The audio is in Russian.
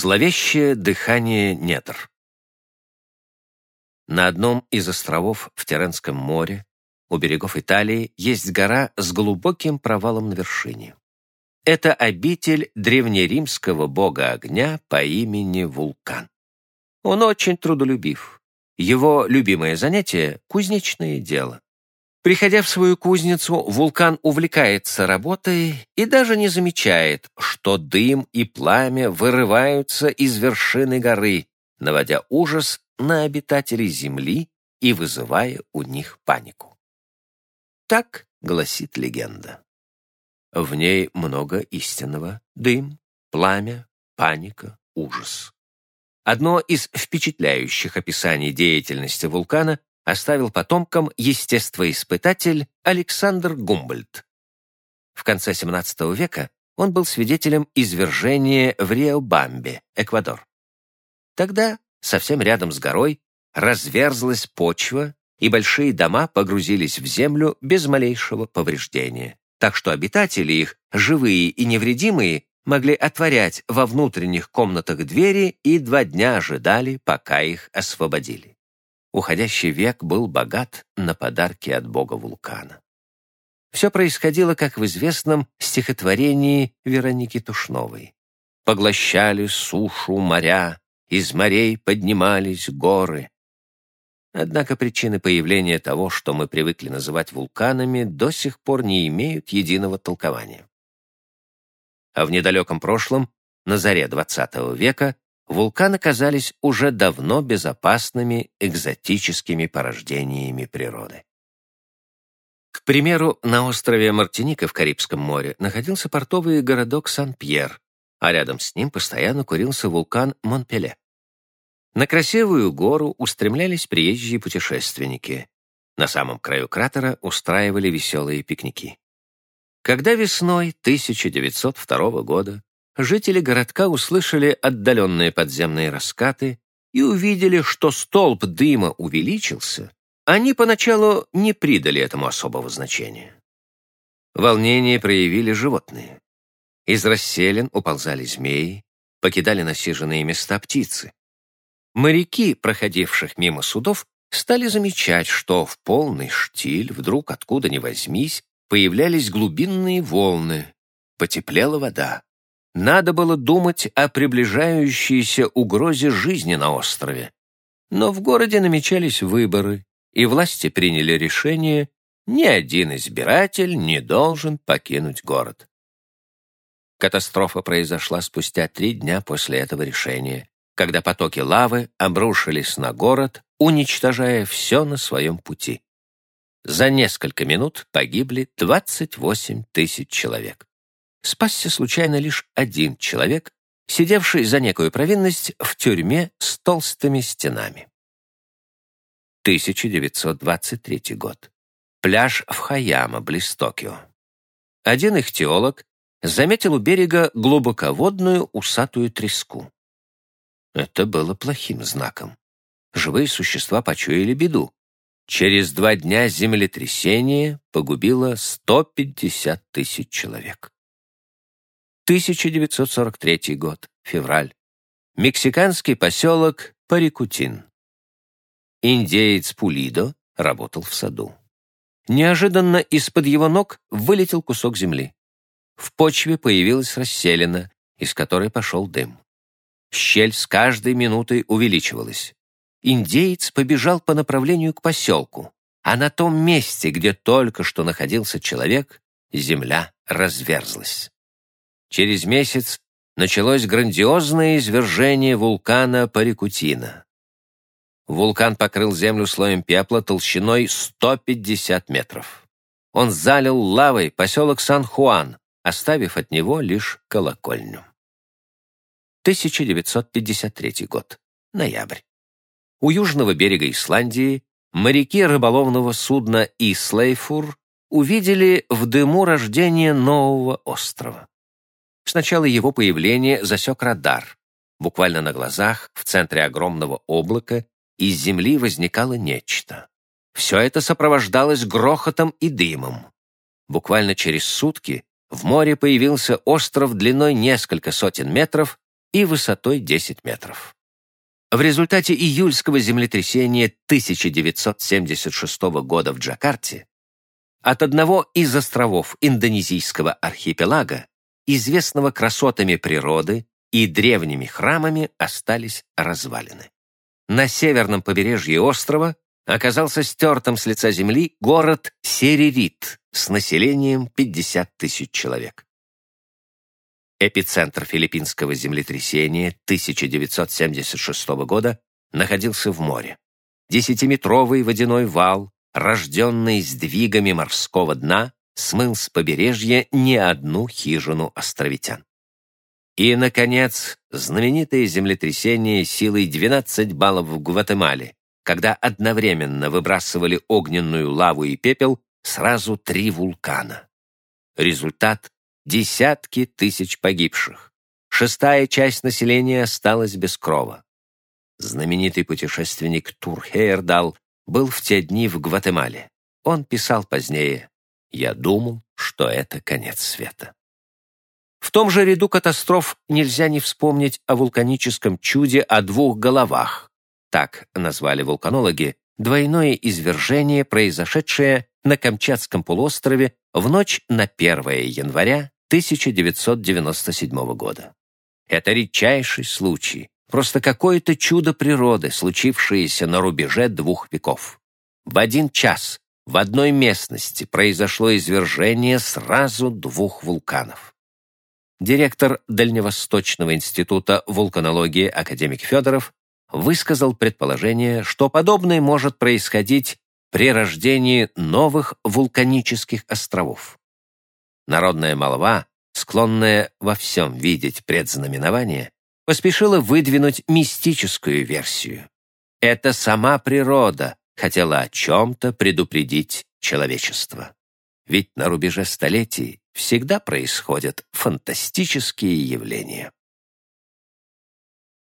Зловещее дыхание недр. На одном из островов в Теренском море, у берегов Италии, есть гора с глубоким провалом на вершине. Это обитель древнеримского бога огня по имени Вулкан. Он очень трудолюбив. Его любимое занятие — кузнечное дело. Приходя в свою кузницу, вулкан увлекается работой и даже не замечает, что дым и пламя вырываются из вершины горы, наводя ужас на обитателей Земли и вызывая у них панику. Так гласит легенда. В ней много истинного. Дым, пламя, паника, ужас. Одно из впечатляющих описаний деятельности вулкана оставил потомкам естествоиспытатель Александр Гумбольдт. В конце XVII века он был свидетелем извержения в Риобамбе, Эквадор. Тогда, совсем рядом с горой, разверзлась почва, и большие дома погрузились в землю без малейшего повреждения, так что обитатели их, живые и невредимые, могли отворять во внутренних комнатах двери и два дня ожидали, пока их освободили уходящий век был богат на подарки от бога вулкана. Все происходило, как в известном стихотворении Вероники Тушновой. Поглощали сушу моря, из морей поднимались горы. Однако причины появления того, что мы привыкли называть вулканами, до сих пор не имеют единого толкования. А в недалеком прошлом, на заре XX века, вулканы казались уже давно безопасными экзотическими порождениями природы. К примеру, на острове Мартиника в Карибском море находился портовый городок Сан-Пьер, а рядом с ним постоянно курился вулкан Монпеле. На красивую гору устремлялись приезжие путешественники. На самом краю кратера устраивали веселые пикники. Когда весной 1902 года жители городка услышали отдаленные подземные раскаты и увидели, что столб дыма увеличился, они поначалу не придали этому особого значения. Волнение проявили животные. Из расселин уползали змеи, покидали насиженные места птицы. Моряки, проходивших мимо судов, стали замечать, что в полный штиль вдруг откуда ни возьмись появлялись глубинные волны, потеплела вода. Надо было думать о приближающейся угрозе жизни на острове. Но в городе намечались выборы, и власти приняли решение, ни один избиратель не должен покинуть город. Катастрофа произошла спустя три дня после этого решения, когда потоки лавы обрушились на город, уничтожая все на своем пути. За несколько минут погибли 28 тысяч человек спасся случайно лишь один человек, сидевший за некую провинность в тюрьме с толстыми стенами. 1923 год. Пляж в Хаяма, близ Токио. Один их заметил у берега глубоководную усатую треску. Это было плохим знаком. Живые существа почуяли беду. Через два дня землетрясение погубило 150 тысяч человек. 1943 год, февраль. Мексиканский поселок Парикутин. Индеец Пулидо работал в саду. Неожиданно из-под его ног вылетел кусок земли. В почве появилась расселена, из которой пошел дым. Щель с каждой минутой увеличивалась. Индеец побежал по направлению к поселку, а на том месте, где только что находился человек, земля разверзлась. Через месяц началось грандиозное извержение вулкана Парикутина. Вулкан покрыл землю слоем пепла толщиной 150 метров. Он залил лавой поселок Сан-Хуан, оставив от него лишь колокольню. 1953 год. Ноябрь. У южного берега Исландии моряки рыболовного судна Ислейфур увидели в дыму рождение нового острова. Сначала его появление засек радар. Буквально на глазах, в центре огромного облака, из земли возникало нечто. Все это сопровождалось грохотом и дымом. Буквально через сутки в море появился остров длиной несколько сотен метров, и высотой 10 метров. В результате июльского землетрясения 1976 года в Джакарте от одного из островов индонезийского архипелага, известного красотами природы и древними храмами, остались развалины. На северном побережье острова оказался стертым с лица земли город Серерит с населением 50 тысяч человек. Эпицентр филиппинского землетрясения 1976 года находился в море. Десятиметровый водяной вал, рожденный сдвигами морского дна, смыл с побережья не одну хижину островитян. И, наконец, знаменитое землетрясение силой 12 баллов в Гватемале, когда одновременно выбрасывали огненную лаву и пепел сразу три вулкана. Результат десятки тысяч погибших. Шестая часть населения осталась без крова. Знаменитый путешественник Тур Хейердал был в те дни в Гватемале. Он писал позднее «Я думал, что это конец света». В том же ряду катастроф нельзя не вспомнить о вулканическом чуде о двух головах. Так назвали вулканологи двойное извержение, произошедшее на Камчатском полуострове в ночь на 1 января 1997 года. Это редчайший случай, просто какое-то чудо природы, случившееся на рубеже двух веков. В один час в одной местности произошло извержение сразу двух вулканов. Директор Дальневосточного института вулканологии академик Федоров высказал предположение, что подобное может происходить при рождении новых вулканических островов. Народная молва, склонная во всем видеть предзнаменование, поспешила выдвинуть мистическую версию. Это сама природа хотела о чем-то предупредить человечество. Ведь на рубеже столетий всегда происходят фантастические явления.